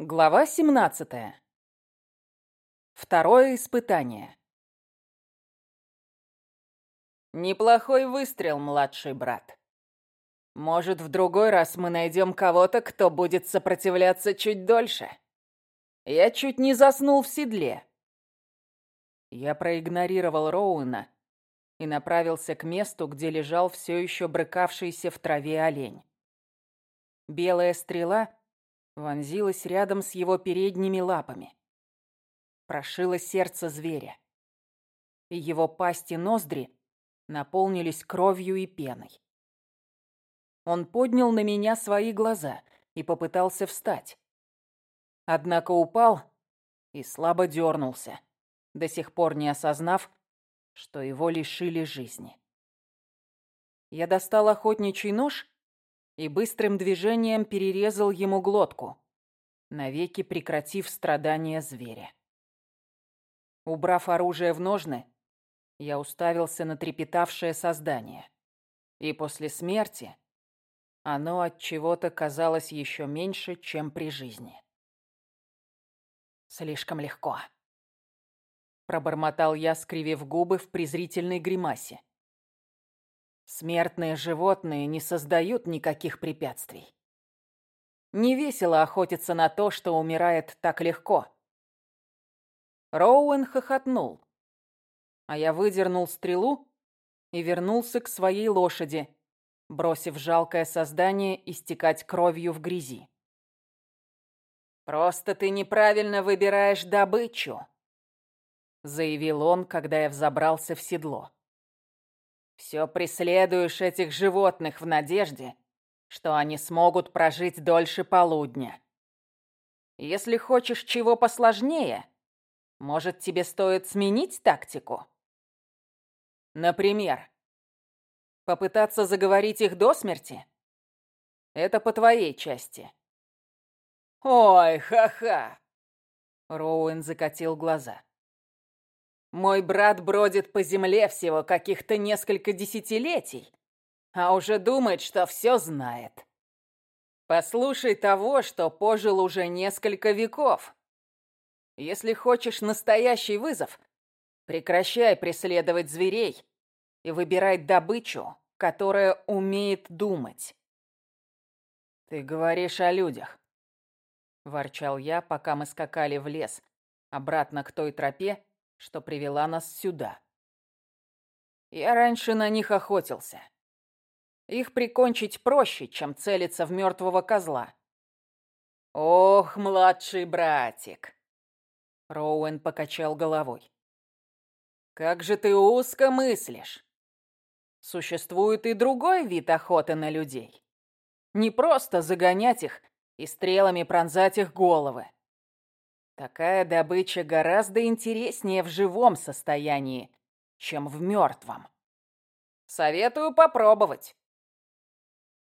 Глава 17. Второе испытание. Неплохой выстрел, младший брат. Может, в другой раз мы найдем кого-то, кто будет сопротивляться чуть дольше. Я чуть не заснул в седле. Я проигнорировал Роуэна и направился к месту, где лежал все еще брыкавшийся в траве олень. Белая стрела — вонзилась рядом с его передними лапами. Прошило сердце зверя. И его пасть и ноздри наполнились кровью и пеной. Он поднял на меня свои глаза и попытался встать. Однако упал и слабо дернулся, до сих пор не осознав, что его лишили жизни. Я достал охотничий нож и быстрым движением перерезал ему глотку, навеки прекратив страдания зверя. Убрав оружие в ножны, я уставился на трепетавшее создание. И после смерти оно от чего-то казалось еще меньше, чем при жизни. Слишком легко. Пробормотал я, скривив губы в презрительной гримасе. Смертные животные не создают никаких препятствий. Не весело охотиться на то, что умирает так легко. Роуэн хохотнул, а я выдернул стрелу и вернулся к своей лошади, бросив жалкое создание истекать кровью в грязи. «Просто ты неправильно выбираешь добычу», — заявил он, когда я взобрался в седло. Все преследуешь этих животных в надежде, что они смогут прожить дольше полудня. Если хочешь чего посложнее, может, тебе стоит сменить тактику? Например, попытаться заговорить их до смерти? Это по твоей части. Ой, ха-ха! Роуэн закатил глаза. Мой брат бродит по земле всего каких-то несколько десятилетий, а уже думает, что все знает. Послушай того, что пожил уже несколько веков. Если хочешь настоящий вызов, прекращай преследовать зверей и выбирай добычу, которая умеет думать. Ты говоришь о людях, ворчал я, пока мы скакали в лес, обратно к той тропе, что привела нас сюда. Я раньше на них охотился. Их прикончить проще, чем целиться в мертвого козла. Ох, младший братик. Роуэн покачал головой. Как же ты узко мыслишь. Существует и другой вид охоты на людей. Не просто загонять их и стрелами пронзать их головы. Такая добыча гораздо интереснее в живом состоянии, чем в мертвом. Советую попробовать.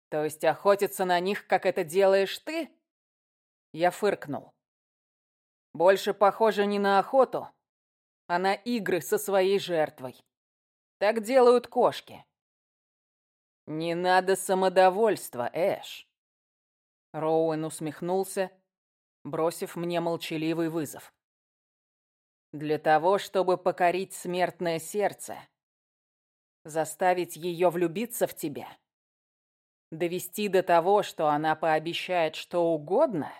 То есть охотиться на них, как это делаешь ты? Я фыркнул. Больше похоже не на охоту, а на игры со своей жертвой. Так делают кошки. Не надо самодовольства, Эш. Роуэн усмехнулся бросив мне молчаливый вызов. Для того, чтобы покорить смертное сердце, заставить ее влюбиться в тебя, довести до того, что она пообещает что угодно,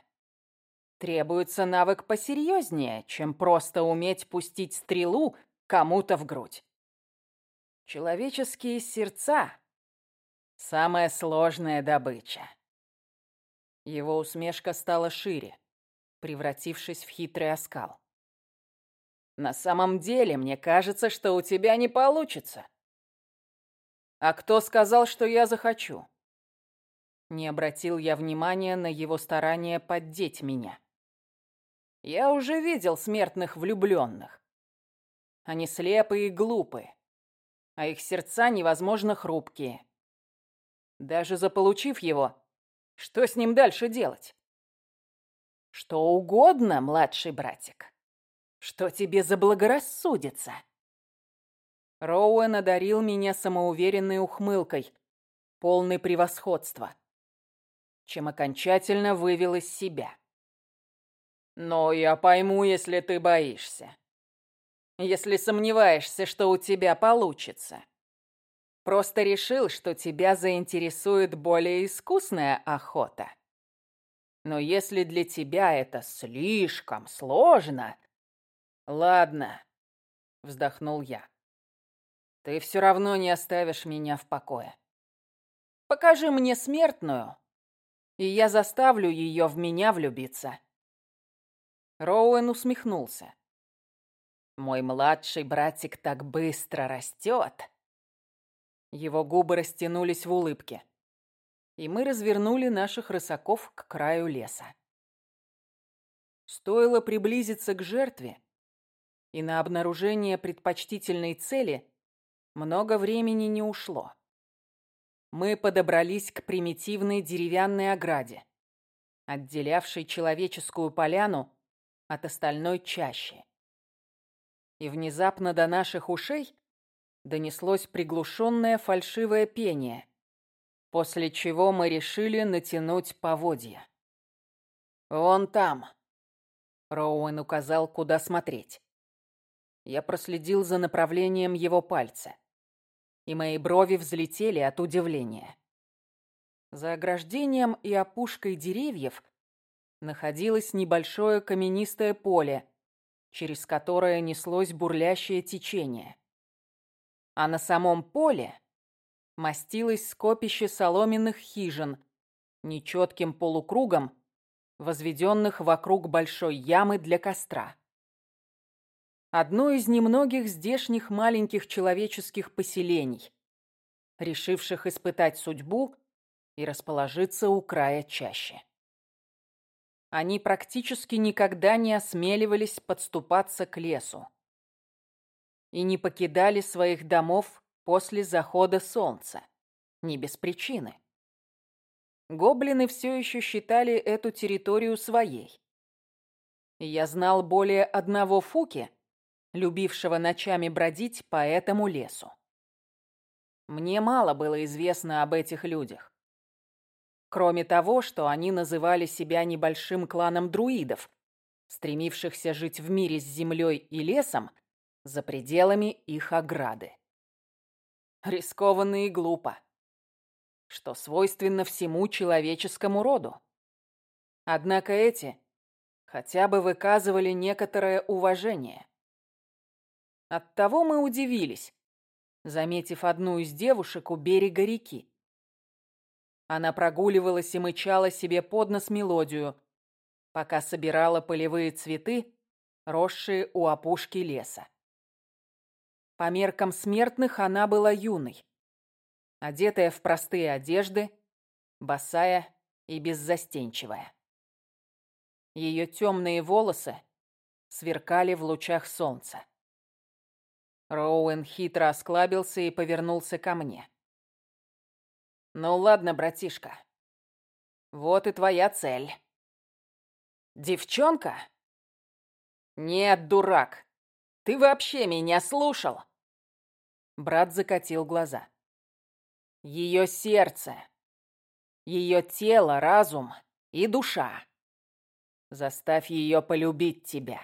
требуется навык посерьезнее, чем просто уметь пустить стрелу кому-то в грудь. Человеческие сердца — самая сложная добыча. Его усмешка стала шире превратившись в хитрый оскал. «На самом деле, мне кажется, что у тебя не получится». «А кто сказал, что я захочу?» Не обратил я внимания на его старание поддеть меня. Я уже видел смертных влюбленных. Они слепые и глупые, а их сердца невозможно хрупкие. Даже заполучив его, что с ним дальше делать? Что угодно, младший братик. Что тебе заблагорассудится. Роуэн одарил меня самоуверенной ухмылкой, полной превосходства, чем окончательно вывел из себя. Но я пойму, если ты боишься. Если сомневаешься, что у тебя получится. Просто решил, что тебя заинтересует более искусная охота. Но если для тебя это слишком сложно... Ладно, вздохнул я. Ты все равно не оставишь меня в покое. Покажи мне смертную, и я заставлю ее в меня влюбиться. Роуэн усмехнулся. Мой младший братик так быстро растет. Его губы растянулись в улыбке. И мы развернули наших рысаков к краю леса. Стоило приблизиться к жертве, и на обнаружение предпочтительной цели много времени не ушло. Мы подобрались к примитивной деревянной ограде, отделявшей человеческую поляну от остальной чащи. И внезапно до наших ушей донеслось приглушенное фальшивое пение, после чего мы решили натянуть поводья. «Вон там», — Роуэн указал, куда смотреть. Я проследил за направлением его пальца, и мои брови взлетели от удивления. За ограждением и опушкой деревьев находилось небольшое каменистое поле, через которое неслось бурлящее течение а на самом поле мастилось скопище соломенных хижин, нечетким полукругом, возведенных вокруг большой ямы для костра. Одно из немногих здешних маленьких человеческих поселений, решивших испытать судьбу и расположиться у края чаще. Они практически никогда не осмеливались подступаться к лесу и не покидали своих домов после захода солнца. Не без причины. Гоблины все еще считали эту территорию своей. Я знал более одного Фуки, любившего ночами бродить по этому лесу. Мне мало было известно об этих людях. Кроме того, что они называли себя небольшим кланом друидов, стремившихся жить в мире с землей и лесом за пределами их ограды. Рискованно и глупо, что свойственно всему человеческому роду. Однако эти хотя бы выказывали некоторое уважение. Оттого мы удивились, заметив одну из девушек у берега реки. Она прогуливалась и мычала себе под нос мелодию, пока собирала полевые цветы, росшие у опушки леса. По меркам смертных она была юной. Одетая в простые одежды, босая и беззастенчивая. Ее темные волосы сверкали в лучах солнца. Роуэн хитро осклабился и повернулся ко мне. «Ну ладно, братишка. Вот и твоя цель». «Девчонка?» «Нет, дурак. Ты вообще меня слушал?» Брат закатил глаза. Ее сердце, ее тело, разум и душа. Заставь ее полюбить тебя.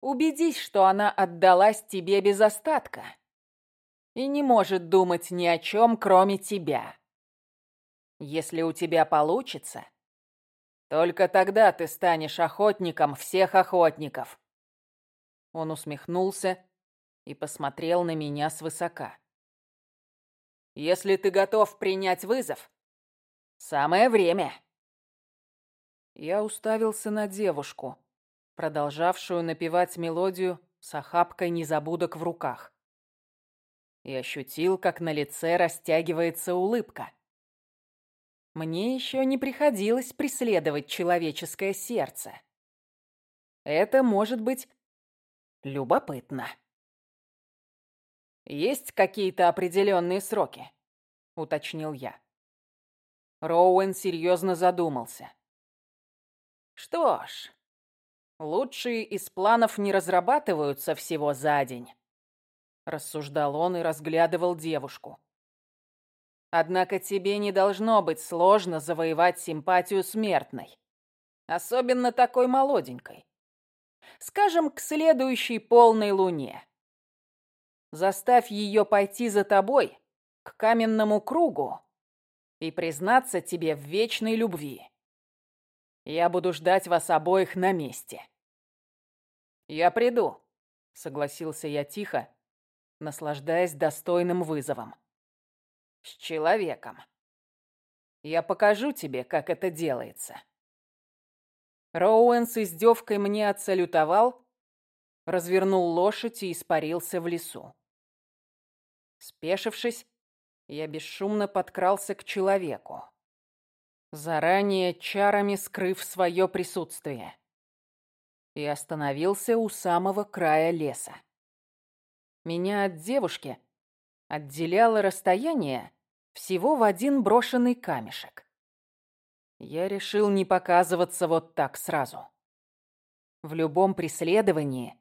Убедись, что она отдалась тебе без остатка и не может думать ни о чем, кроме тебя. Если у тебя получится, только тогда ты станешь охотником всех охотников. Он усмехнулся и посмотрел на меня свысока. «Если ты готов принять вызов, самое время!» Я уставился на девушку, продолжавшую напевать мелодию с охапкой незабудок в руках. И ощутил, как на лице растягивается улыбка. Мне еще не приходилось преследовать человеческое сердце. Это может быть Любопытно. «Есть какие-то определенные сроки?» — уточнил я. Роуэн серьезно задумался. «Что ж, лучшие из планов не разрабатываются всего за день», — рассуждал он и разглядывал девушку. «Однако тебе не должно быть сложно завоевать симпатию смертной. особенно такой молоденькой. Скажем, к следующей полной луне. Заставь ее пойти за тобой к каменному кругу и признаться тебе в вечной любви. Я буду ждать вас обоих на месте. Я приду, согласился я тихо, наслаждаясь достойным вызовом. С человеком. Я покажу тебе, как это делается. Роуэн с издевкой мне отсалютовал, развернул лошадь и испарился в лесу. Спешившись, я бесшумно подкрался к человеку, заранее чарами скрыв свое присутствие, и остановился у самого края леса. Меня от девушки отделяло расстояние всего в один брошенный камешек. Я решил не показываться вот так сразу. В любом преследовании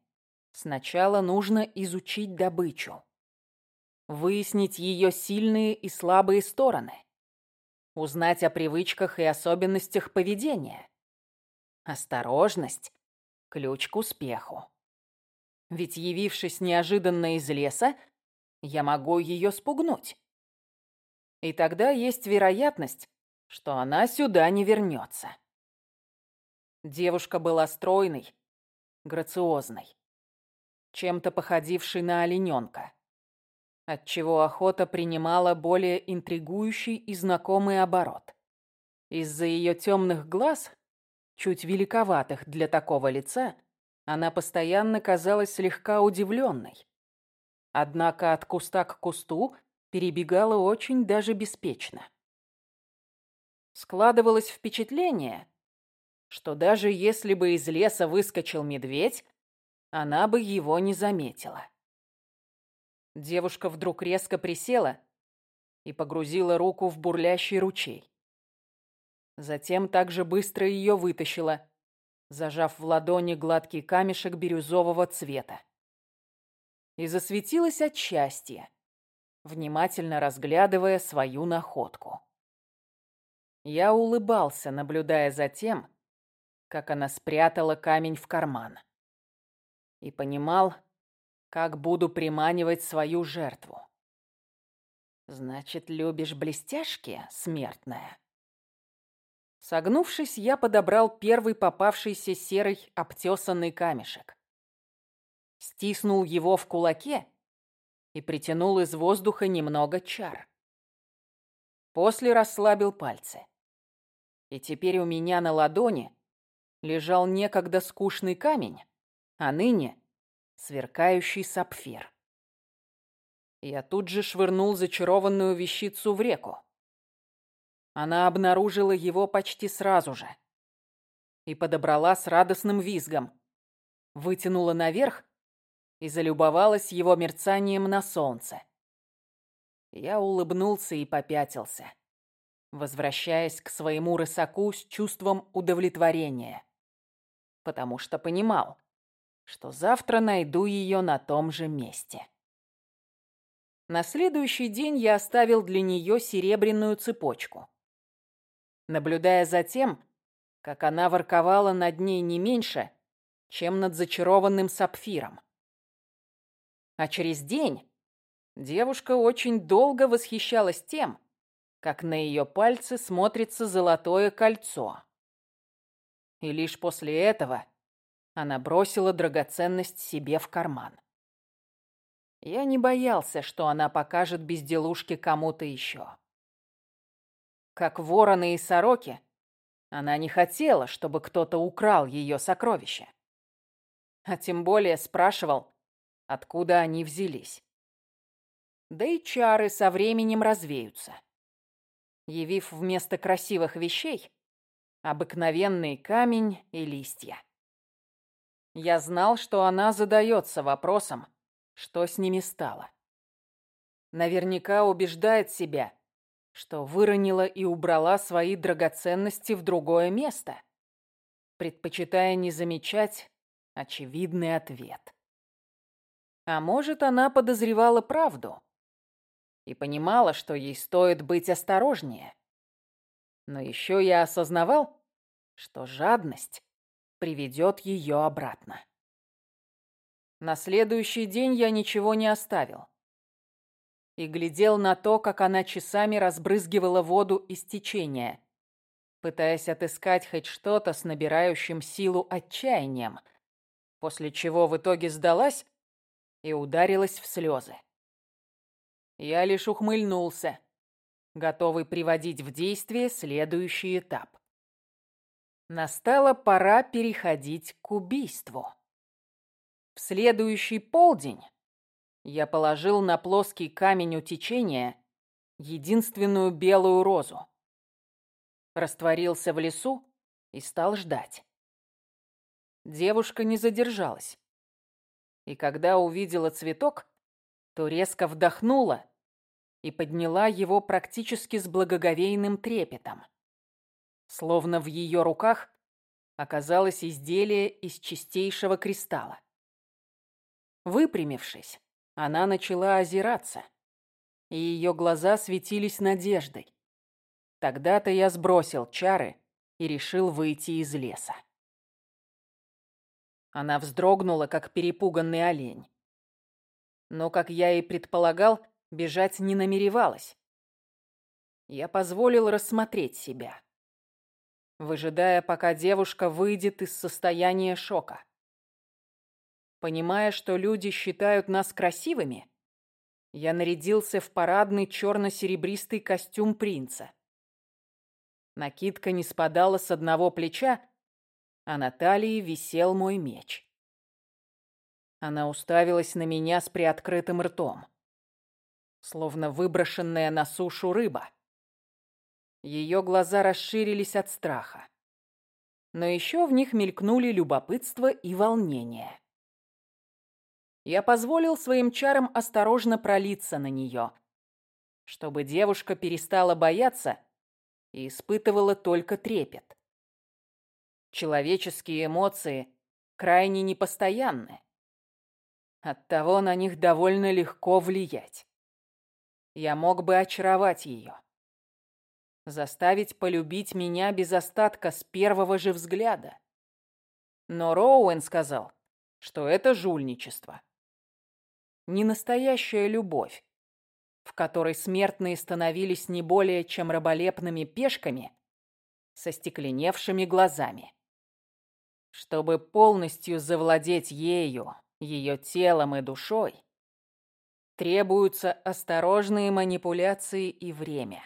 сначала нужно изучить добычу выяснить ее сильные и слабые стороны, узнать о привычках и особенностях поведения. Осторожность – ключ к успеху. Ведь, явившись неожиданно из леса, я могу ее спугнуть. И тогда есть вероятность, что она сюда не вернется. Девушка была стройной, грациозной, чем-то походившей на олененка отчего охота принимала более интригующий и знакомый оборот. Из-за ее темных глаз, чуть великоватых для такого лица, она постоянно казалась слегка удивленной. Однако от куста к кусту перебегала очень даже беспечно. Складывалось впечатление, что даже если бы из леса выскочил медведь, она бы его не заметила. Девушка вдруг резко присела и погрузила руку в бурлящий ручей. Затем также быстро ее вытащила, зажав в ладони гладкий камешек бирюзового цвета. И засветилась от счастья, внимательно разглядывая свою находку. Я улыбался, наблюдая за тем, как она спрятала камень в карман. И понимал, как буду приманивать свою жертву. Значит, любишь блестяшки, смертная? Согнувшись, я подобрал первый попавшийся серый обтесанный камешек. Стиснул его в кулаке и притянул из воздуха немного чар. После расслабил пальцы. И теперь у меня на ладони лежал некогда скучный камень, а ныне сверкающий сапфир. Я тут же швырнул зачарованную вещицу в реку. Она обнаружила его почти сразу же и подобрала с радостным визгом, вытянула наверх и залюбовалась его мерцанием на солнце. Я улыбнулся и попятился, возвращаясь к своему рысаку с чувством удовлетворения, потому что понимал, что завтра найду ее на том же месте. На следующий день я оставил для нее серебряную цепочку. Наблюдая за тем, как она ворковала над ней не меньше, чем над зачарованным сапфиром. А через день девушка очень долго восхищалась тем, как на ее пальце смотрится золотое кольцо. И лишь после этого она бросила драгоценность себе в карман. Я не боялся, что она покажет безделушки кому-то еще. Как вороны и сороки, она не хотела, чтобы кто-то украл ее сокровища. А тем более спрашивал, откуда они взялись. Да и чары со временем развеются, явив вместо красивых вещей обыкновенный камень и листья. Я знал, что она задается вопросом, что с ними стало. Наверняка убеждает себя, что выронила и убрала свои драгоценности в другое место, предпочитая не замечать очевидный ответ. А может, она подозревала правду и понимала, что ей стоит быть осторожнее. Но еще я осознавал, что жадность приведет ее обратно. На следующий день я ничего не оставил и глядел на то, как она часами разбрызгивала воду из течения, пытаясь отыскать хоть что-то с набирающим силу отчаянием, после чего в итоге сдалась и ударилась в слезы. Я лишь ухмыльнулся, готовый приводить в действие следующий этап. Настала пора переходить к убийству. В следующий полдень я положил на плоский камень у течения единственную белую розу. Растворился в лесу и стал ждать. Девушка не задержалась. И когда увидела цветок, то резко вдохнула и подняла его практически с благоговейным трепетом. Словно в ее руках оказалось изделие из чистейшего кристалла. Выпрямившись, она начала озираться, и ее глаза светились надеждой. Тогда-то я сбросил чары и решил выйти из леса. Она вздрогнула, как перепуганный олень. Но, как я и предполагал, бежать не намеревалась. Я позволил рассмотреть себя, выжидая, пока девушка выйдет из состояния шока. Понимая, что люди считают нас красивыми, я нарядился в парадный черно-серебристый костюм принца. Накидка не спадала с одного плеча, а на талии висел мой меч. Она уставилась на меня с приоткрытым ртом, словно выброшенная на сушу рыба. Ее глаза расширились от страха, но еще в них мелькнули любопытство и волнение я позволил своим чарам осторожно пролиться на нее, чтобы девушка перестала бояться и испытывала только трепет. Человеческие эмоции крайне непостоянны. Оттого на них довольно легко влиять. Я мог бы очаровать ее. Заставить полюбить меня без остатка с первого же взгляда. Но Роуэн сказал, что это жульничество не настоящая любовь, в которой смертные становились не более чем раболепными пешками со стекленевшими глазами. Чтобы полностью завладеть ею, ее телом и душой, требуются осторожные манипуляции и время.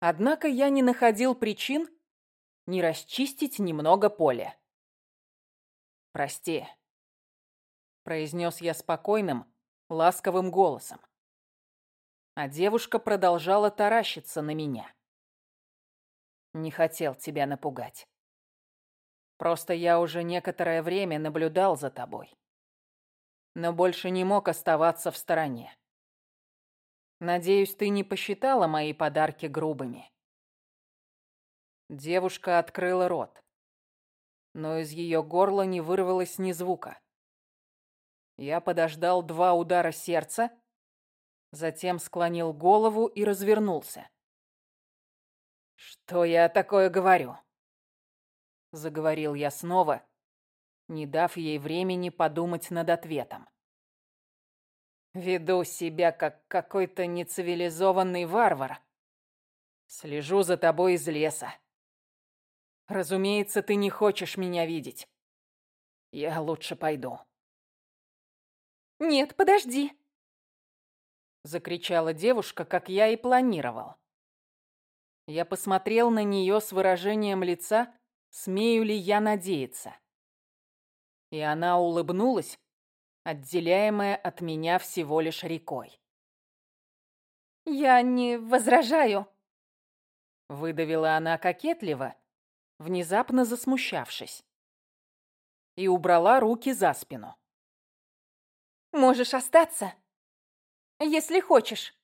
Однако я не находил причин не расчистить немного поля. Прости, произнес я спокойным, ласковым голосом. А девушка продолжала таращиться на меня. Не хотел тебя напугать. Просто я уже некоторое время наблюдал за тобой. Но больше не мог оставаться в стороне. Надеюсь, ты не посчитала мои подарки грубыми. Девушка открыла рот, но из ее горла не вырвалось ни звука. Я подождал два удара сердца, затем склонил голову и развернулся. «Что я такое говорю?» Заговорил я снова, не дав ей времени подумать над ответом. «Веду себя как какой-то нецивилизованный варвар. Слежу за тобой из леса. Разумеется, ты не хочешь меня видеть. Я лучше пойду». «Нет, подожди!» Закричала девушка, как я и планировал. Я посмотрел на нее с выражением лица, смею ли я надеяться. И она улыбнулась, отделяемая от меня всего лишь рекой. «Я не возражаю», — выдавила она кокетливо, внезапно засмущавшись, и убрала руки за спину. Можешь остаться, если хочешь.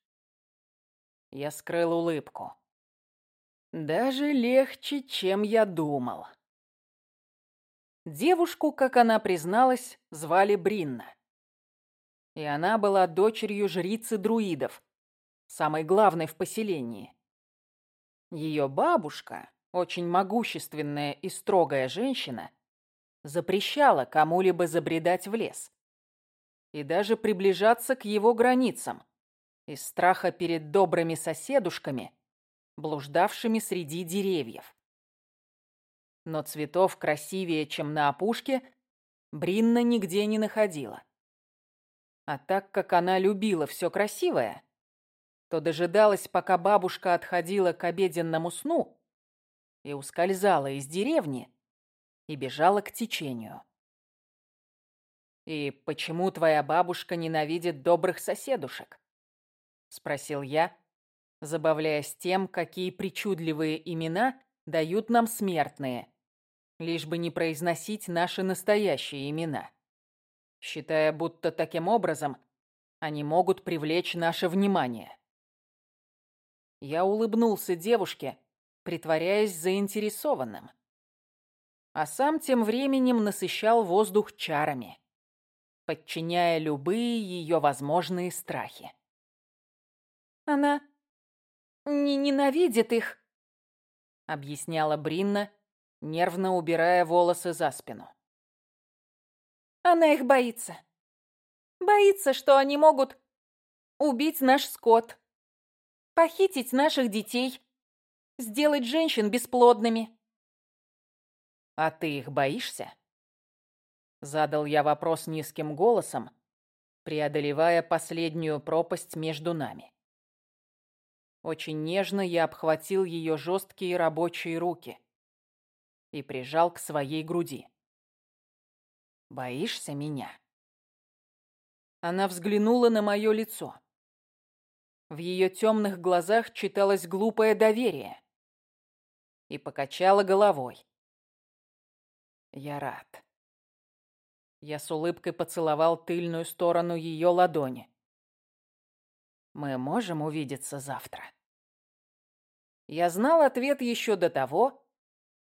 Я скрыл улыбку. Даже легче, чем я думал. Девушку, как она призналась, звали Бринна. И она была дочерью жрицы друидов, самой главной в поселении. Ее бабушка, очень могущественная и строгая женщина, запрещала кому-либо забредать в лес и даже приближаться к его границам из страха перед добрыми соседушками, блуждавшими среди деревьев. Но цветов красивее, чем на опушке, Бринна нигде не находила. А так как она любила все красивое, то дожидалась, пока бабушка отходила к обеденному сну и ускользала из деревни и бежала к течению. «И почему твоя бабушка ненавидит добрых соседушек?» — спросил я, забавляясь тем, какие причудливые имена дают нам смертные, лишь бы не произносить наши настоящие имена, считая, будто таким образом они могут привлечь наше внимание. Я улыбнулся девушке, притворяясь заинтересованным. А сам тем временем насыщал воздух чарами, подчиняя любые ее возможные страхи. «Она не ненавидит их», — объясняла Бринна, нервно убирая волосы за спину. «Она их боится. Боится, что они могут убить наш скот, похитить наших детей, сделать женщин бесплодными. А ты их боишься? Задал я вопрос низким голосом, преодолевая последнюю пропасть между нами. Очень нежно я обхватил ее жесткие рабочие руки и прижал к своей груди. «Боишься меня?» Она взглянула на мое лицо. В ее темных глазах читалось глупое доверие. И покачала головой. Я рад. Я с улыбкой поцеловал тыльную сторону ее ладони. Мы можем увидеться завтра. Я знал ответ еще до того,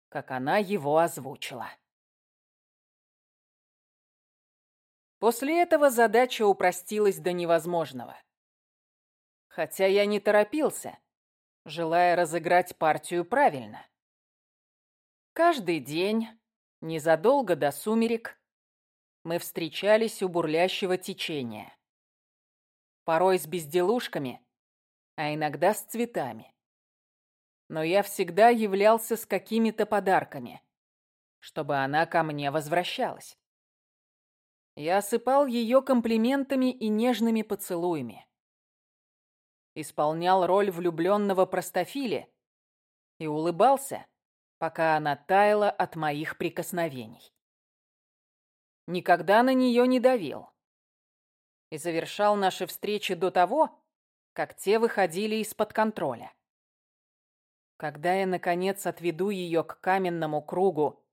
как она его озвучила. После этого задача упростилась до невозможного хотя я не торопился, желая разыграть партию правильно. Каждый день, незадолго до сумерек, мы встречались у бурлящего течения. Порой с безделушками, а иногда с цветами. Но я всегда являлся с какими-то подарками, чтобы она ко мне возвращалась. Я осыпал ее комплиментами и нежными поцелуями исполнял роль влюбленного простофиля и улыбался, пока она таяла от моих прикосновений. Никогда на нее не давил и завершал наши встречи до того, как те выходили из-под контроля. Когда я, наконец, отведу ее к каменному кругу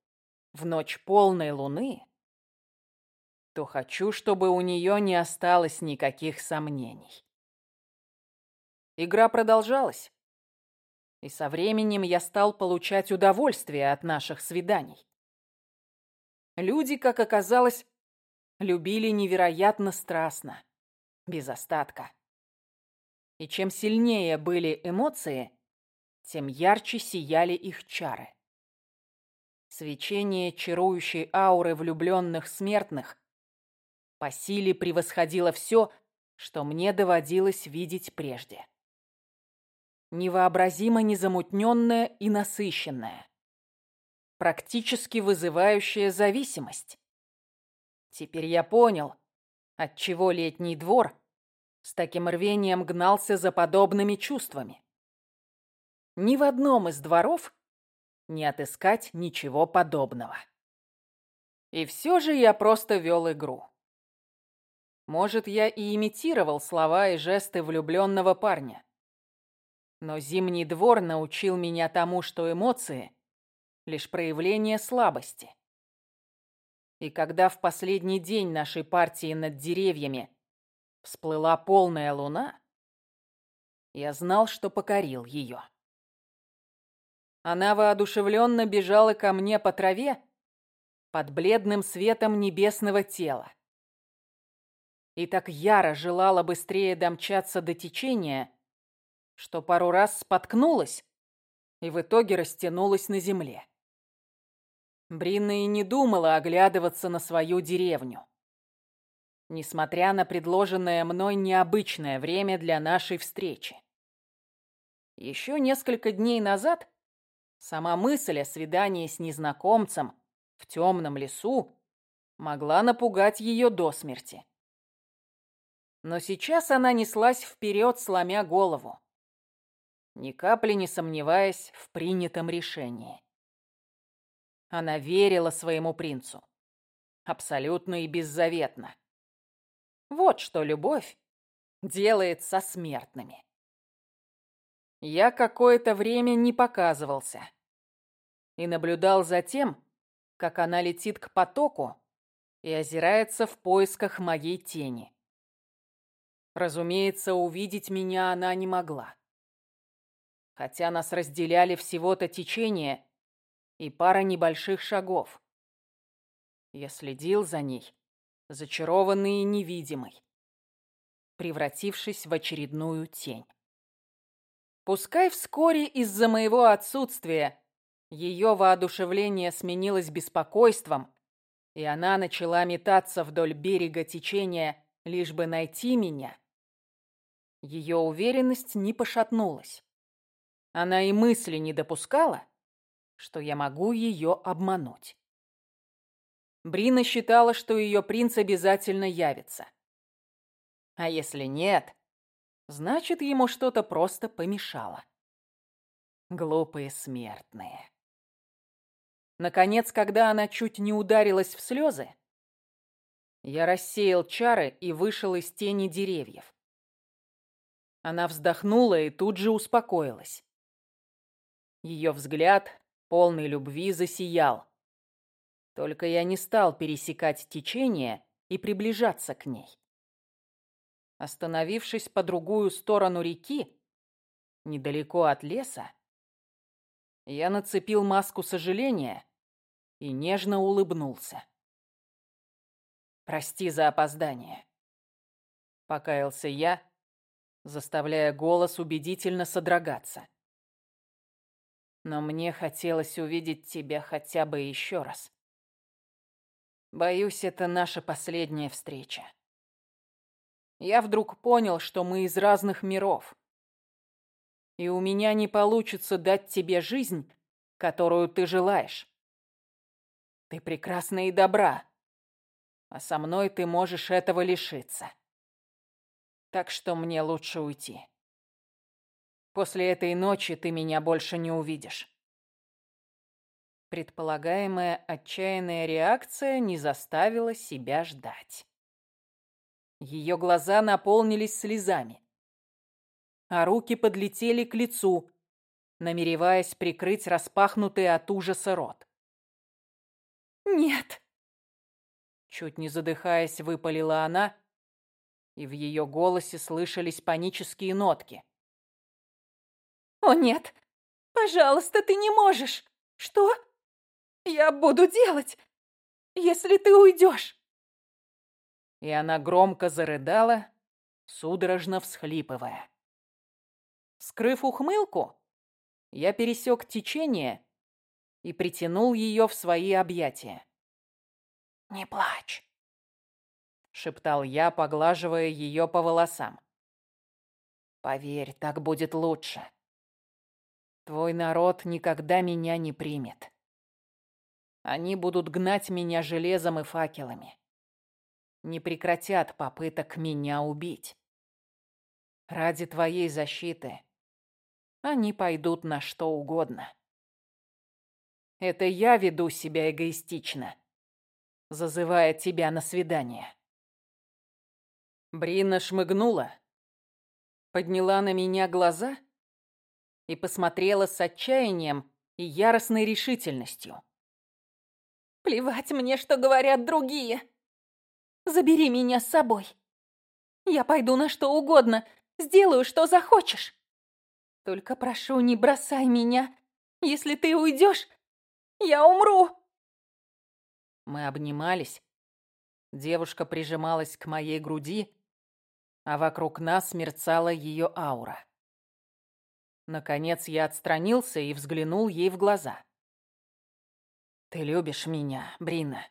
в ночь полной луны, то хочу, чтобы у нее не осталось никаких сомнений. Игра продолжалась. И со временем я стал получать удовольствие от наших свиданий. Люди, как оказалось, любили невероятно страстно, без остатка. И чем сильнее были эмоции, тем ярче сияли их чары. Свечение чарующей ауры влюбленных смертных по силе превосходило все, что мне доводилось видеть прежде невообразимо незамутненная и насыщенная, практически вызывающая зависимость. Теперь я понял, отчего летний двор с таким рвением гнался за подобными чувствами. Ни в одном из дворов не отыскать ничего подобного. И все же я просто вел игру. Может, я и имитировал слова и жесты влюбленного парня. Но Зимний двор научил меня тому, что эмоции — лишь проявление слабости. И когда в последний день нашей партии над деревьями всплыла полная луна, я знал, что покорил ее. Она воодушевленно бежала ко мне по траве под бледным светом небесного тела. И так яро желала быстрее домчаться до течения, что пару раз споткнулась и в итоге растянулась на земле. Бринна и не думала оглядываться на свою деревню. Несмотря на предложенное мной необычное время для нашей встречи. Еще несколько дней назад сама мысль о свидании с незнакомцем в темном лесу могла напугать ее до смерти. Но сейчас она неслась вперед, сломя голову, ни капли не сомневаясь в принятом решении. Она верила своему принцу. Абсолютно и беззаветно. Вот что любовь делает со смертными. Я какое-то время не показывался и наблюдал за тем, как она летит к потоку и озирается в поисках моей тени. Разумеется, увидеть меня она не могла. Хотя нас разделяли всего-то течение и пара небольших шагов. Я следил за ней, зачарованный и невидимый, превратившись в очередную тень. Пускай вскоре из-за моего отсутствия ее воодушевление сменилось беспокойством, и она начала метаться вдоль берега течения, лишь бы найти меня, ее уверенность не пошатнулась. Она и мысли не допускала, что я могу ее обмануть. Брина считала, что ее принц обязательно явится. А если нет, значит, ему что-то просто помешало. Глупые смертные. Наконец, когда она чуть не ударилась в слезы, я рассеял чары и вышел из тени деревьев. Она вздохнула и тут же успокоилась. Ее взгляд полный любви, засиял. Только я не стал пересекать течение и приближаться к ней. Остановившись по другую сторону реки, недалеко от леса, я нацепил маску сожаления и нежно улыбнулся. «Прости за опоздание», — покаялся я, заставляя голос убедительно содрогаться но мне хотелось увидеть тебя хотя бы еще раз. Боюсь, это наша последняя встреча. Я вдруг понял, что мы из разных миров. И у меня не получится дать тебе жизнь, которую ты желаешь. Ты прекрасна и добра, а со мной ты можешь этого лишиться. Так что мне лучше уйти. После этой ночи ты меня больше не увидишь. Предполагаемая отчаянная реакция не заставила себя ждать. Ее глаза наполнились слезами, а руки подлетели к лицу, намереваясь прикрыть распахнутый от ужаса рот. «Нет!» Чуть не задыхаясь, выпалила она, и в ее голосе слышались панические нотки. «О нет! Пожалуйста, ты не можешь! Что я буду делать, если ты уйдешь?» И она громко зарыдала, судорожно всхлипывая. Скрыв ухмылку, я пересек течение и притянул ее в свои объятия. «Не плачь», — шептал я, поглаживая ее по волосам. «Поверь, так будет лучше». Твой народ никогда меня не примет. Они будут гнать меня железом и факелами. Не прекратят попыток меня убить. Ради твоей защиты они пойдут на что угодно. Это я веду себя эгоистично, зазывая тебя на свидание. Брина шмыгнула, подняла на меня глаза — и посмотрела с отчаянием и яростной решительностью. «Плевать мне, что говорят другие. Забери меня с собой. Я пойду на что угодно, сделаю, что захочешь. Только прошу, не бросай меня. Если ты уйдешь, я умру!» Мы обнимались. Девушка прижималась к моей груди, а вокруг нас мерцала ее аура. Наконец я отстранился и взглянул ей в глаза. «Ты любишь меня, Брина?»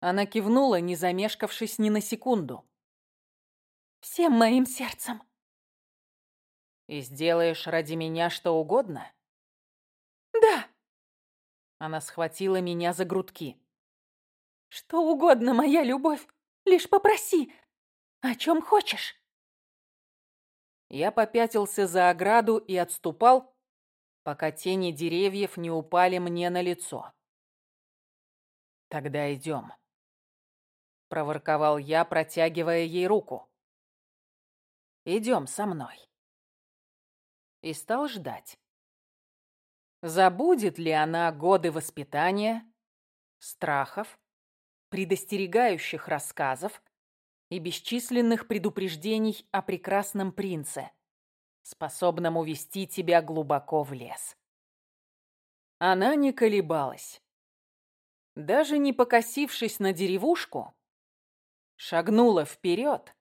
Она кивнула, не замешкавшись ни на секунду. «Всем моим сердцем». «И сделаешь ради меня что угодно?» «Да». Она схватила меня за грудки. «Что угодно, моя любовь, лишь попроси, о чем хочешь». Я попятился за ограду и отступал, пока тени деревьев не упали мне на лицо. «Тогда идем», — проворковал я, протягивая ей руку. «Идем со мной». И стал ждать. Забудет ли она годы воспитания, страхов, предостерегающих рассказов, и бесчисленных предупреждений о прекрасном принце, способном увести тебя глубоко в лес. Она не колебалась. Даже не покосившись на деревушку, шагнула вперед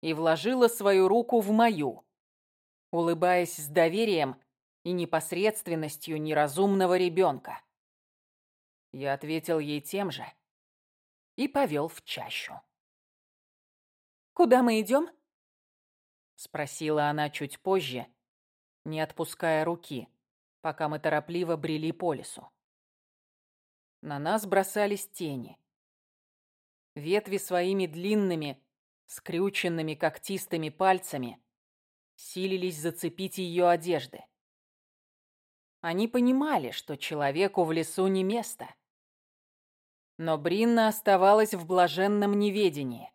и вложила свою руку в мою, улыбаясь с доверием и непосредственностью неразумного ребенка. Я ответил ей тем же и повел в чащу. Куда мы идем? Спросила она чуть позже, не отпуская руки, пока мы торопливо брели по лесу. На нас бросались тени. Ветви своими длинными, скрюченными когтистыми пальцами силились зацепить ее одежды. Они понимали, что человеку в лесу не место. Но Бринна оставалась в блаженном неведении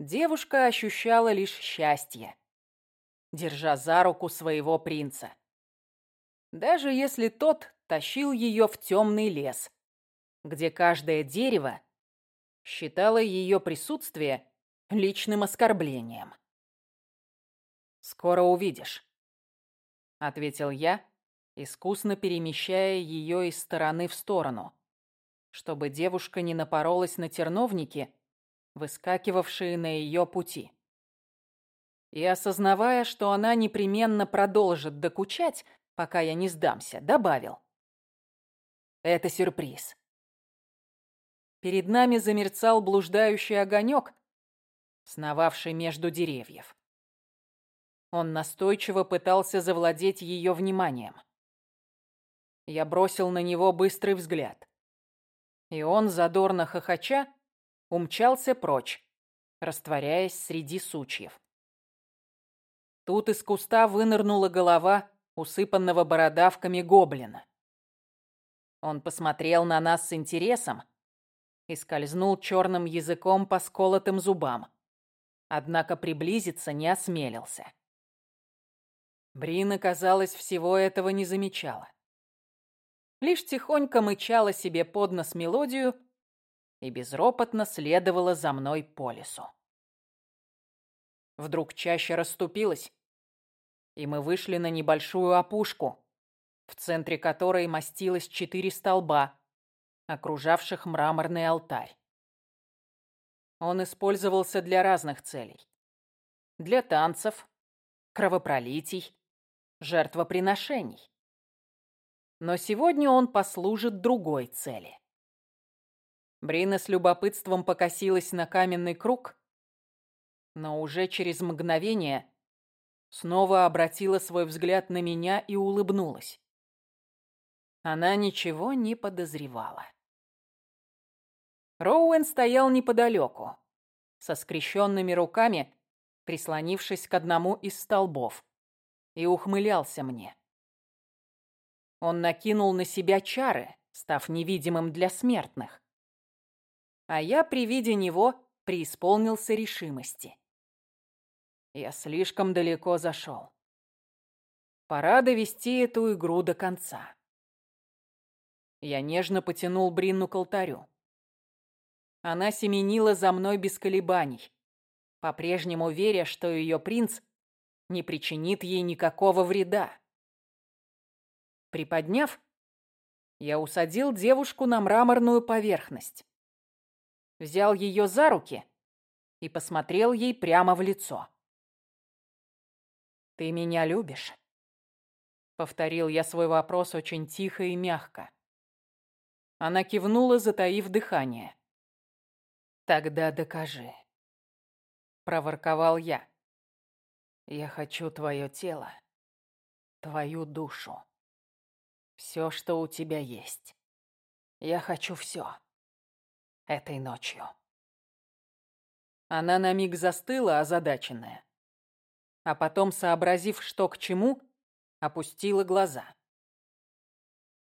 девушка ощущала лишь счастье, держа за руку своего принца. Даже если тот тащил ее в темный лес, где каждое дерево считало ее присутствие личным оскорблением. «Скоро увидишь», — ответил я, искусно перемещая ее из стороны в сторону, чтобы девушка не напоролась на терновники выскакивавшие на ее пути. И осознавая, что она непременно продолжит докучать, пока я не сдамся, добавил. Это сюрприз. Перед нами замерцал блуждающий огонек, сновавший между деревьев. Он настойчиво пытался завладеть ее вниманием. Я бросил на него быстрый взгляд. И он, задорно хохоча, умчался прочь, растворяясь среди сучьев. Тут из куста вынырнула голова усыпанного бородавками гоблина. Он посмотрел на нас с интересом и скользнул черным языком по сколотым зубам, однако приблизиться не осмелился. Брина, казалось, всего этого не замечала. Лишь тихонько мычала себе под нос мелодию и безропотно следовала за мной по лесу. Вдруг чаще расступилась, и мы вышли на небольшую опушку, в центре которой мастилось четыре столба, окружавших мраморный алтарь. Он использовался для разных целей. Для танцев, кровопролитий, жертвоприношений. Но сегодня он послужит другой цели. Брина с любопытством покосилась на каменный круг, но уже через мгновение снова обратила свой взгляд на меня и улыбнулась. Она ничего не подозревала. Роуэн стоял неподалеку, со скрещенными руками, прислонившись к одному из столбов, и ухмылялся мне. Он накинул на себя чары, став невидимым для смертных а я при виде него преисполнился решимости. Я слишком далеко зашел. Пора довести эту игру до конца. Я нежно потянул Бринну к алтарю. Она семенила за мной без колебаний, по-прежнему веря, что ее принц не причинит ей никакого вреда. Приподняв, я усадил девушку на мраморную поверхность взял ее за руки и посмотрел ей прямо в лицо. «Ты меня любишь?» Повторил я свой вопрос очень тихо и мягко. Она кивнула, затаив дыхание. «Тогда докажи», — проворковал я. «Я хочу твое тело, твою душу, все, что у тебя есть. Я хочу все этой ночью». Она на миг застыла, озадаченная, а потом, сообразив, что к чему, опустила глаза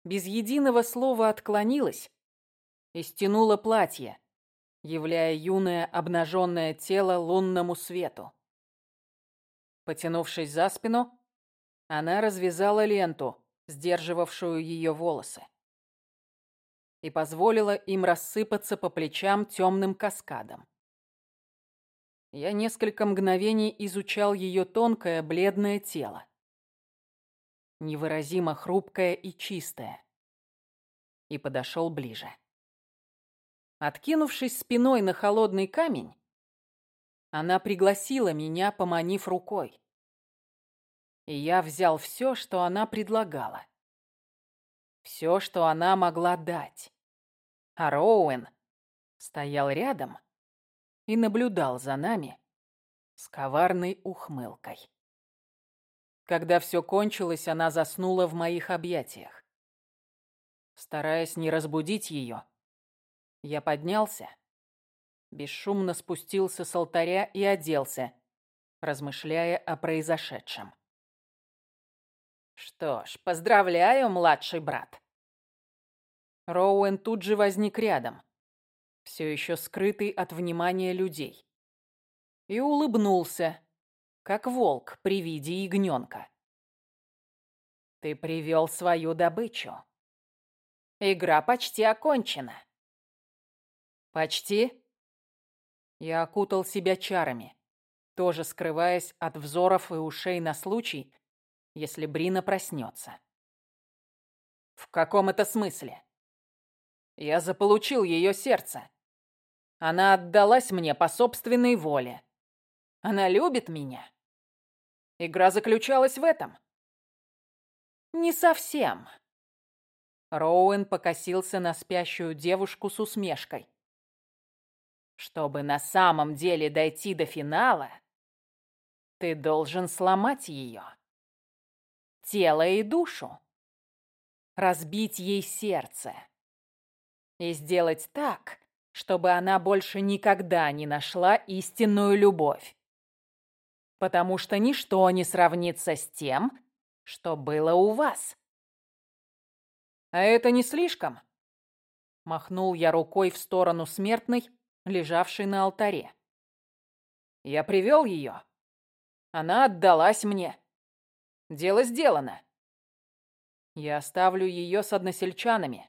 без единого слова отклонилась и стянула платье, являя юное обнаженное тело лунному свету. Потянувшись за спину, она развязала ленту, сдерживавшую ее волосы, и позволила им рассыпаться по плечам темным каскадом. Я несколько мгновений изучал ее тонкое бледное тело невыразимо хрупкое и чистое, и подошел ближе. Откинувшись спиной на холодный камень, она пригласила меня, поманив рукой. И я взял все, что она предлагала. Все, что она могла дать. А Роуэн стоял рядом и наблюдал за нами с коварной ухмылкой. Когда все кончилось, она заснула в моих объятиях. Стараясь не разбудить ее, я поднялся, бесшумно спустился с алтаря и оделся, размышляя о произошедшем. Что ж, поздравляю, младший брат. Роуэн тут же возник рядом, все еще скрытый от внимания людей, и улыбнулся, как волк при виде ягненка. Ты привел свою добычу. Игра почти окончена. Почти? Я окутал себя чарами, тоже скрываясь от взоров и ушей на случай, если Брина проснется. В каком это смысле? Я заполучил ее сердце. Она отдалась мне по собственной воле. Она любит меня. Игра заключалась в этом. Не совсем. Роуэн покосился на спящую девушку с усмешкой. Чтобы на самом деле дойти до финала, ты должен сломать ее. Тело и душу. Разбить ей сердце. И сделать так, чтобы она больше никогда не нашла истинную любовь потому что ничто не сравнится с тем, что было у вас. А это не слишком? Махнул я рукой в сторону смертной, лежавшей на алтаре. Я привел ее. Она отдалась мне. Дело сделано. Я оставлю ее с односельчанами,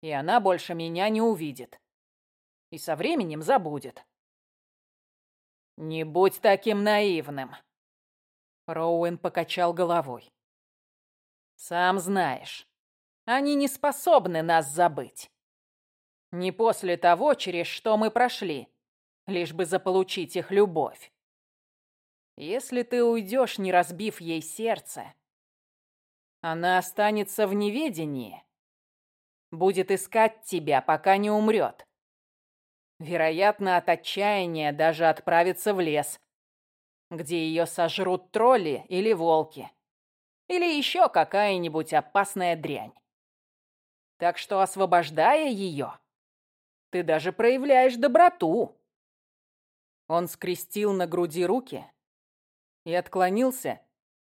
и она больше меня не увидит. И со временем забудет. «Не будь таким наивным!» Роуэн покачал головой. «Сам знаешь, они не способны нас забыть. Не после того, через что мы прошли, лишь бы заполучить их любовь. Если ты уйдешь, не разбив ей сердце, она останется в неведении, будет искать тебя, пока не умрет. Вероятно, от отчаяния даже отправится в лес, где ее сожрут тролли или волки. Или еще какая-нибудь опасная дрянь. Так что, освобождая ее, ты даже проявляешь доброту. Он скрестил на груди руки и отклонился,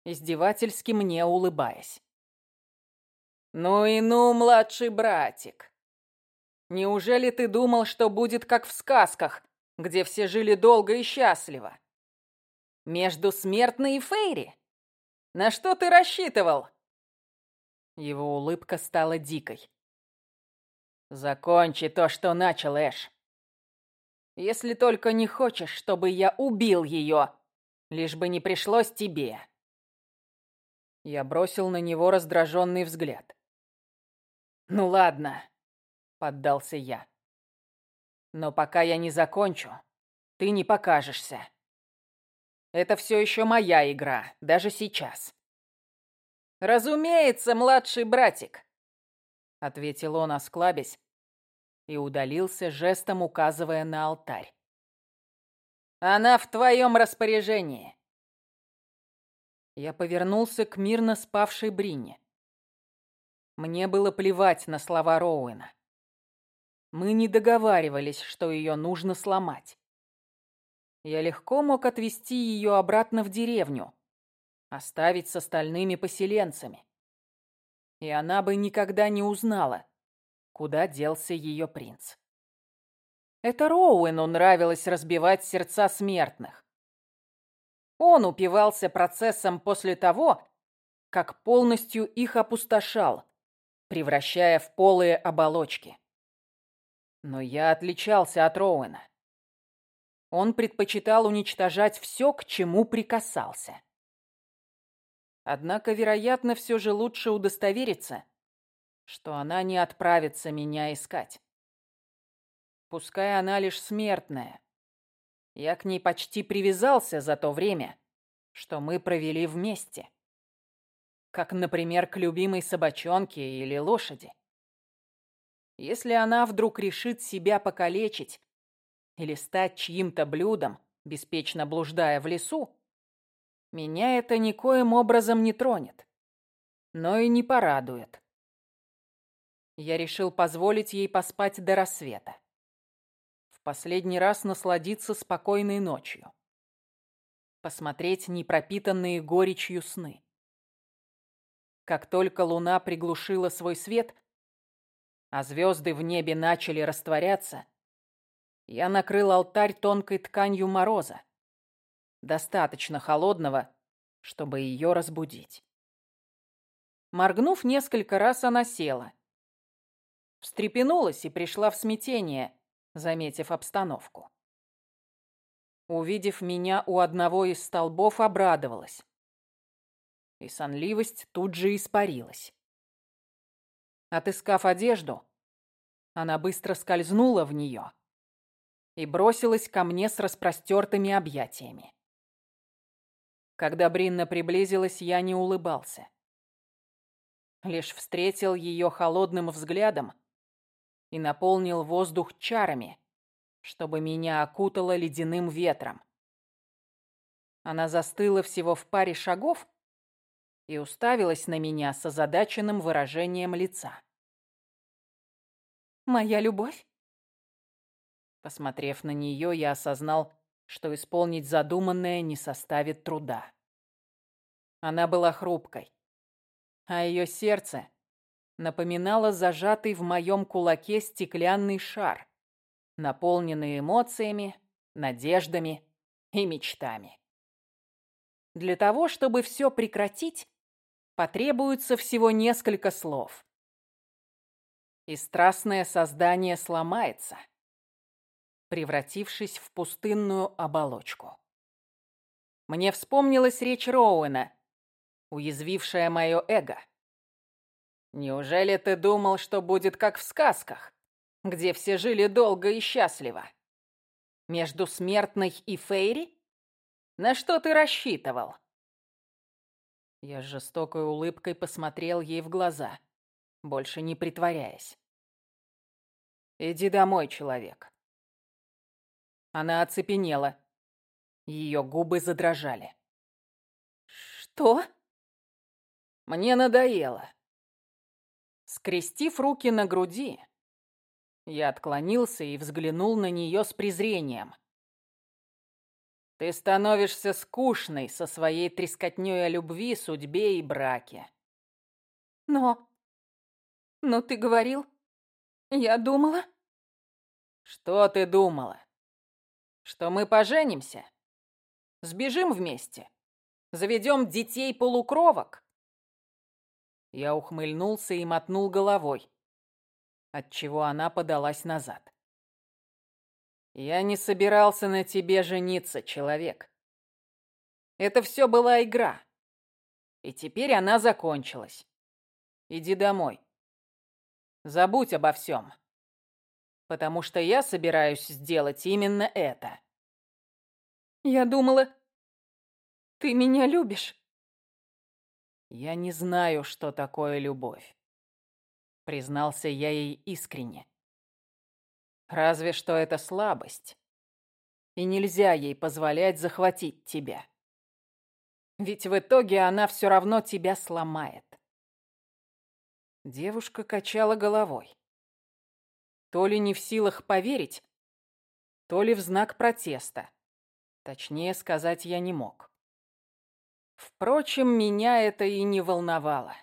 издевательски мне улыбаясь. «Ну и ну, младший братик, Неужели ты думал, что будет как в сказках, где все жили долго и счастливо? Между смертной и Фейри? На что ты рассчитывал?» Его улыбка стала дикой. «Закончи то, что начал, Эш. Если только не хочешь, чтобы я убил ее, лишь бы не пришлось тебе». Я бросил на него раздраженный взгляд. «Ну ладно, поддался я. Но пока я не закончу, ты не покажешься. Это все еще моя игра, даже сейчас. Разумеется, младший братик, ответил он, осклабясь, и удалился, жестом указывая на алтарь. Она в твоем распоряжении. Я повернулся к мирно спавшей Брине. Мне было плевать на слова Роуэна. Мы не договаривались, что ее нужно сломать. Я легко мог отвезти ее обратно в деревню, оставить с остальными поселенцами. И она бы никогда не узнала, куда делся ее принц. Это Роуэну нравилось разбивать сердца смертных. Он упивался процессом после того, как полностью их опустошал, превращая в полые оболочки. Но я отличался от Роуэна. Он предпочитал уничтожать все, к чему прикасался. Однако, вероятно, все же лучше удостовериться, что она не отправится меня искать. Пускай она лишь смертная. Я к ней почти привязался за то время, что мы провели вместе. Как, например, к любимой собачонке или лошади. Если она вдруг решит себя покалечить или стать чьим-то блюдом, беспечно блуждая в лесу, меня это никоим образом не тронет, но и не порадует. Я решил позволить ей поспать до рассвета. В последний раз насладиться спокойной ночью. Посмотреть непропитанные горечью сны. Как только луна приглушила свой свет, а звезды в небе начали растворяться, я накрыл алтарь тонкой тканью мороза, достаточно холодного, чтобы ее разбудить. Моргнув несколько раз, она села. Встрепенулась и пришла в смятение, заметив обстановку. Увидев меня у одного из столбов, обрадовалась. И сонливость тут же испарилась. Отыскав одежду, она быстро скользнула в нее и бросилась ко мне с распростертыми объятиями. Когда Бринна приблизилась, я не улыбался. Лишь встретил ее холодным взглядом и наполнил воздух чарами, чтобы меня окутало ледяным ветром. Она застыла всего в паре шагов и уставилась на меня с озадаченным выражением лица. «Моя любовь?» Посмотрев на нее, я осознал, что исполнить задуманное не составит труда. Она была хрупкой, а ее сердце напоминало зажатый в моем кулаке стеклянный шар, наполненный эмоциями, надеждами и мечтами. Для того, чтобы все прекратить, потребуется всего несколько слов. И страстное создание сломается – превратившись в пустынную оболочку. Мне вспомнилась речь Роуэна, уязвившая мое эго. «Неужели ты думал, что будет как в сказках, где все жили долго и счастливо? Между смертной и Фейри? На что ты рассчитывал?» Я с жестокой улыбкой посмотрел ей в глаза, больше не притворяясь. «Иди домой, человек. Она оцепенела. Ее губы задрожали. «Что?» Мне надоело. Скрестив руки на груди, я отклонился и взглянул на нее с презрением. Ты становишься скучной со своей трескотней о любви, судьбе и браке. Но... Но ты говорил... Я думала... Что ты думала? Что мы поженимся? Сбежим вместе? Заведем детей-полукровок?» Я ухмыльнулся и мотнул головой, отчего она подалась назад. «Я не собирался на тебе жениться, человек. Это все была игра. И теперь она закончилась. Иди домой. Забудь обо всем потому что я собираюсь сделать именно это. Я думала... Ты меня любишь? Я не знаю, что такое любовь. Признался я ей искренне. Разве что это слабость. И нельзя ей позволять захватить тебя. Ведь в итоге она все равно тебя сломает. Девушка качала головой. То ли не в силах поверить, то ли в знак протеста. Точнее сказать я не мог. Впрочем, меня это и не волновало.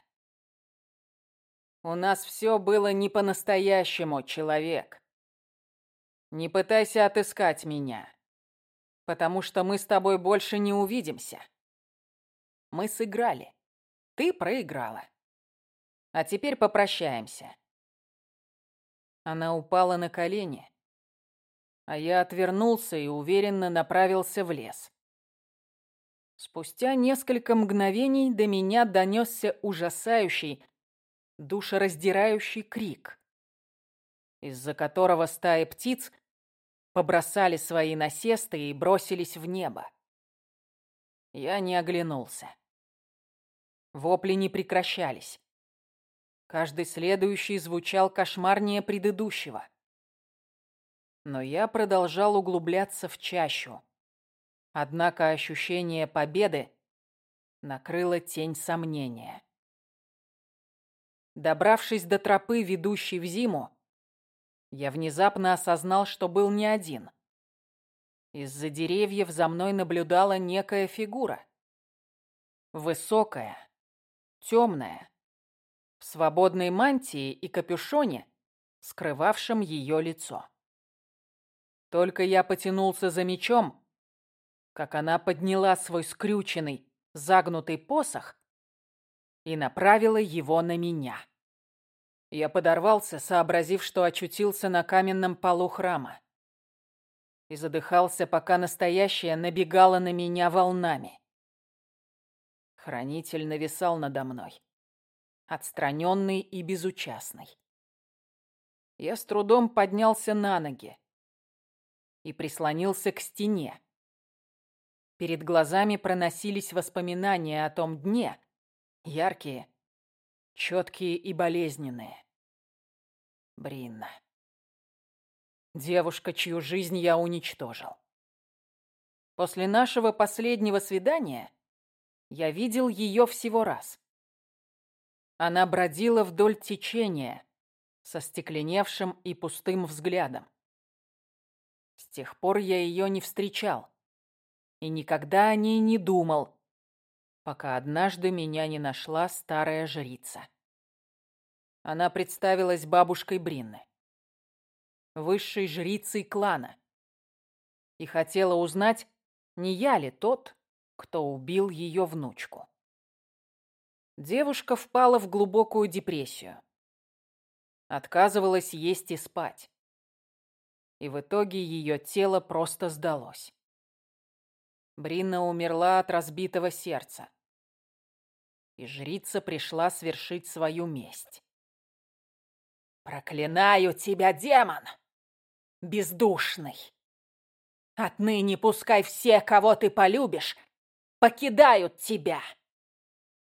У нас все было не по-настоящему, человек. Не пытайся отыскать меня, потому что мы с тобой больше не увидимся. Мы сыграли. Ты проиграла. А теперь попрощаемся. Она упала на колени, а я отвернулся и уверенно направился в лес. Спустя несколько мгновений до меня донесся ужасающий, душераздирающий крик, из-за которого стаи птиц побросали свои насесты и бросились в небо. Я не оглянулся. Вопли не прекращались. Каждый следующий звучал кошмарнее предыдущего. Но я продолжал углубляться в чащу. Однако ощущение победы накрыло тень сомнения. Добравшись до тропы, ведущей в зиму, я внезапно осознал, что был не один. Из-за деревьев за мной наблюдала некая фигура. Высокая, темная, в свободной мантии и капюшоне, скрывавшем ее лицо. Только я потянулся за мечом, как она подняла свой скрюченный, загнутый посох и направила его на меня. Я подорвался, сообразив, что очутился на каменном полу храма. И задыхался, пока настоящее набегало на меня волнами. Хранитель нависал надо мной отстраненный и безучастный. Я с трудом поднялся на ноги и прислонился к стене. Перед глазами проносились воспоминания о том дне, яркие, четкие и болезненные. Бринна. Девушка, чью жизнь я уничтожил. После нашего последнего свидания я видел ее всего раз. Она бродила вдоль течения, со стекленевшим и пустым взглядом. С тех пор я ее не встречал и никогда о ней не думал, пока однажды меня не нашла старая жрица. Она представилась бабушкой Бринны, высшей жрицей клана, и хотела узнать, не я ли тот, кто убил ее внучку. Девушка впала в глубокую депрессию. Отказывалась есть и спать. И в итоге ее тело просто сдалось. Бринна умерла от разбитого сердца. И жрица пришла свершить свою месть. «Проклинаю тебя, демон! Бездушный! Отныне пускай все, кого ты полюбишь, покидают тебя!»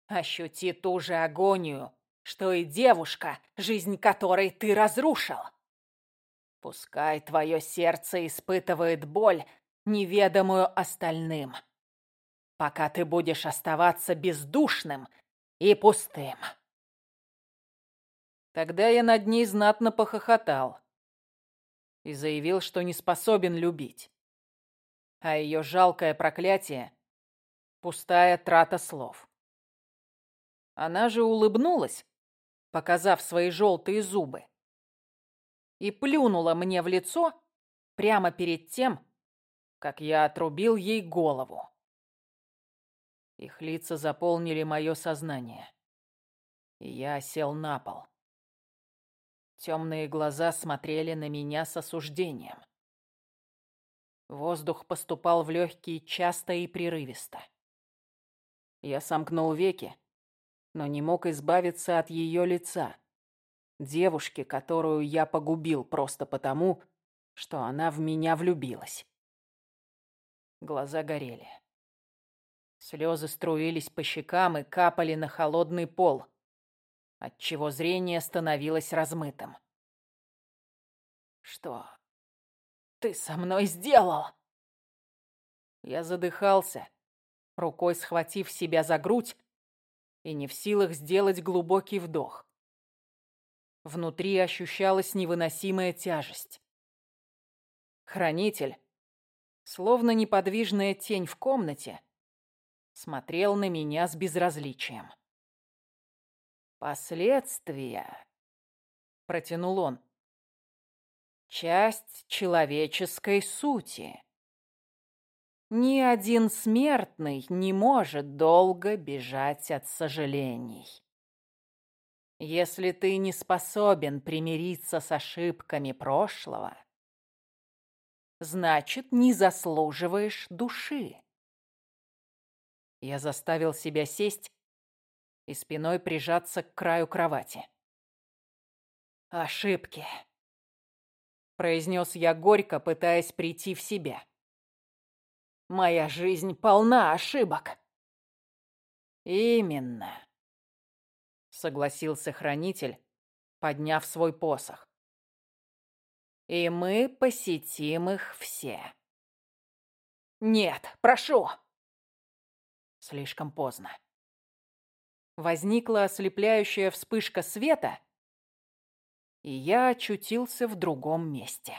Ощути ту же агонию, что и девушка, жизнь которой ты разрушил. Пускай твое сердце испытывает боль, неведомую остальным, пока ты будешь оставаться бездушным и пустым. Тогда я над ней знатно похохотал и заявил, что не способен любить, а ее жалкое проклятие — пустая трата слов. Она же улыбнулась, показав свои желтые зубы, и плюнула мне в лицо прямо перед тем, как я отрубил ей голову. Их лица заполнили мое сознание, и я сел на пол. Темные глаза смотрели на меня с осуждением. Воздух поступал в легкие часто и прерывисто. Я сомкнул веки, но не мог избавиться от ее лица. Девушки, которую я погубил просто потому, что она в меня влюбилась. Глаза горели. Слезы струились по щекам и капали на холодный пол, отчего зрение становилось размытым. «Что ты со мной сделал?» Я задыхался, рукой схватив себя за грудь и не в силах сделать глубокий вдох. Внутри ощущалась невыносимая тяжесть. Хранитель, словно неподвижная тень в комнате, смотрел на меня с безразличием. «Последствия», — протянул он, — «часть человеческой сути. Ни один смертный не может долго бежать от сожалений. Если ты не способен примириться с ошибками прошлого, значит, не заслуживаешь души. Я заставил себя сесть и спиной прижаться к краю кровати. «Ошибки», — произнес я горько, пытаясь прийти в себя. «Моя жизнь полна ошибок». «Именно», — согласился хранитель, подняв свой посох. «И мы посетим их все». «Нет, прошу!» Слишком поздно. Возникла ослепляющая вспышка света, и я очутился в другом месте.